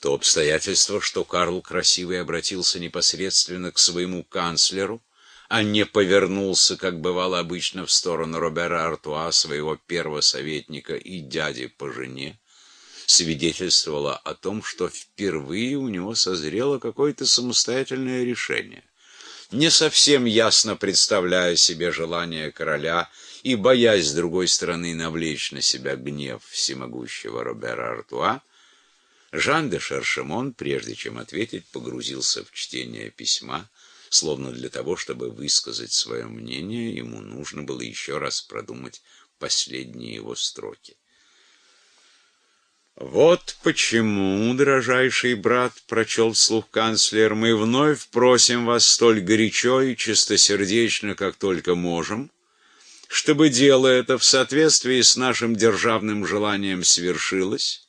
То обстоятельство, что Карл Красивый обратился непосредственно к своему канцлеру, а не повернулся, как бывало обычно, в сторону Робера Артуа, своего первого советника и дяди по жене, свидетельствовало о том, что впервые у него созрело какое-то самостоятельное решение. Не совсем ясно представляя себе желание короля и боясь, с другой стороны, навлечь на себя гнев всемогущего Робера Артуа, Жан де Шершемон, прежде чем ответить, погрузился в чтение письма, словно для того, чтобы высказать свое мнение, ему нужно было еще раз продумать последние его строки. «Вот почему, дрожайший брат, — прочел вслух канцлер, — мы вновь просим вас столь горячо и чистосердечно, как только можем, чтобы дело это в соответствии с нашим державным желанием свершилось,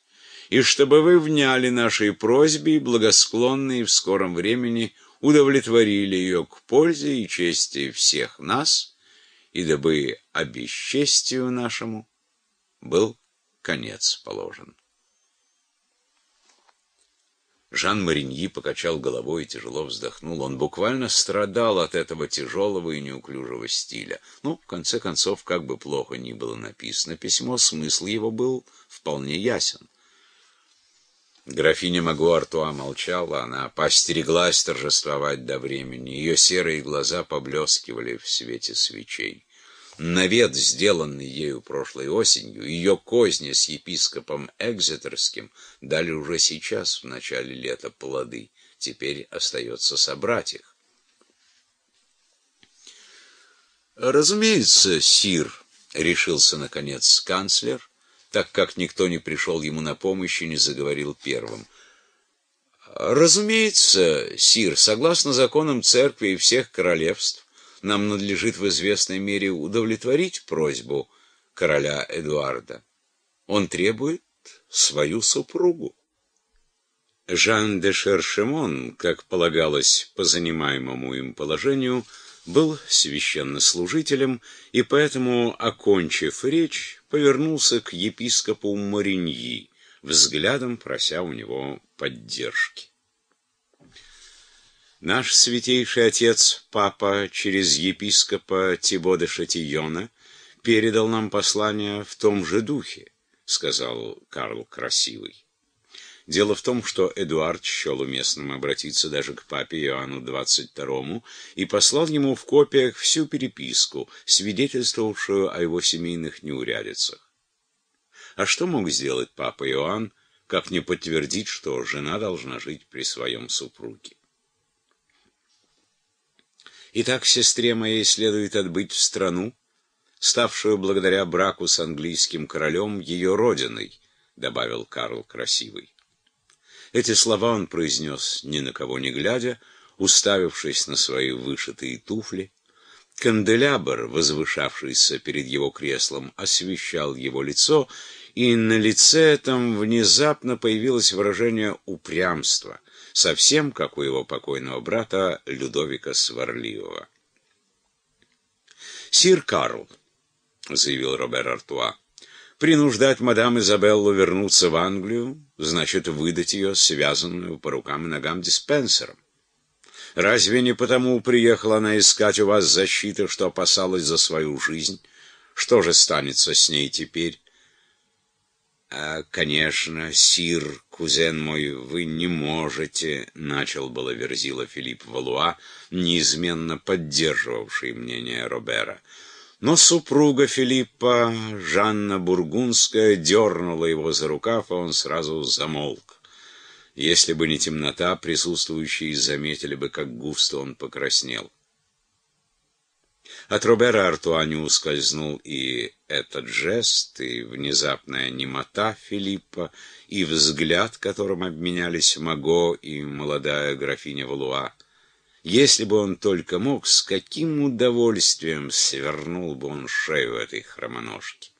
и чтобы вы вняли нашей просьбе и благосклонные в скором времени удовлетворили ее к пользе и чести всех нас, и дабы обесчестию нашему был конец положен. Жан Мариньи покачал головой и тяжело вздохнул. Он буквально страдал от этого тяжелого и неуклюжего стиля. Ну, в конце концов, как бы плохо ни было написано письмо, смысл его был вполне ясен. Графиня Магуартуа молчала, она постереглась торжествовать до времени. Ее серые глаза поблескивали в свете свечей навет, сделанный ею прошлой осенью, ее козни с епископом Экзетерским дали уже сейчас, в начале лета, плоды. Теперь остается собрать их. «Разумеется, сир», — решился, наконец, канцлер, так как никто не пришел ему на помощь и не заговорил первым. «Разумеется, сир, согласно законам церкви и всех королевств, нам надлежит в известной мере удовлетворить просьбу короля Эдуарда. Он требует свою супругу. Жан де Шершемон, как полагалось по занимаемому им положению, был священнослужителем и поэтому, окончив речь, повернулся к епископу Мариньи, взглядом прося у него поддержки. Наш святейший отец, папа, через епископа Тибода Шатийона, передал нам послание в том же духе, сказал Карл Красивый. Дело в том, что Эдуард счел уместным обратиться даже к папе Иоанну XXII и послал ему в копиях всю переписку, свидетельствовавшую о его семейных неурядицах. А что мог сделать папа Иоанн, как не подтвердить, что жена должна жить при своем супруге? Итак, сестре моей следует отбыть в страну, ставшую благодаря браку с английским королем ее родиной, добавил Карл Красивый. Эти слова он произнес ни на кого не глядя, уставившись на свои вышитые туфли. Канделябр, возвышавшийся перед его креслом, освещал его лицо, и на лице этом внезапно появилось выражение упрямства — совсем как у его покойного брата Людовика Сварливого. «Сир Карл», — заявил Робер Артуа, — «принуждать мадам Изабеллу вернуться в Англию, значит выдать ее связанную по рукам и ногам диспенсером. Разве не потому приехала она искать у вас защиты, что опасалась за свою жизнь? Что же станется с ней теперь?» «А, конечно, сир, кузен мой, вы не можете», — начал было Верзила Филипп Валуа, неизменно поддерживавший мнение Робера. Но супруга Филиппа, Жанна Бургундская, дернула его за рукав, и он сразу замолк. Если бы не темнота, присутствующие заметили бы, как густо он покраснел. От Робера Артуа не ускользнул и этот жест, и внезапная немота Филиппа, и взгляд, которым обменялись Маго и молодая графиня Валуа. Если бы он только мог, с каким удовольствием свернул бы он шею этой хромоножки.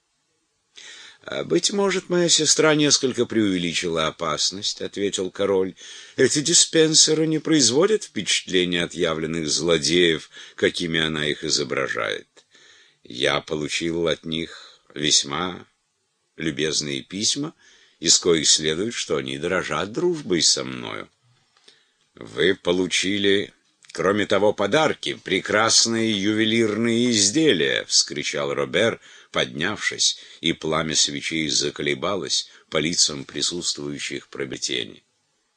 «А, «Быть может, моя сестра несколько преувеличила опасность», — ответил король. «Эти диспенсеры не производят впечатления отъявленных злодеев, какими она их изображает. Я получил от них весьма любезные письма, из коих следует, что они дорожат дружбой со мною. Вы получили, кроме того, подарки, прекрасные ювелирные изделия, — вскричал Робер, поднявшись, и пламя свечей заколебалось по лицам присутствующих пробетений.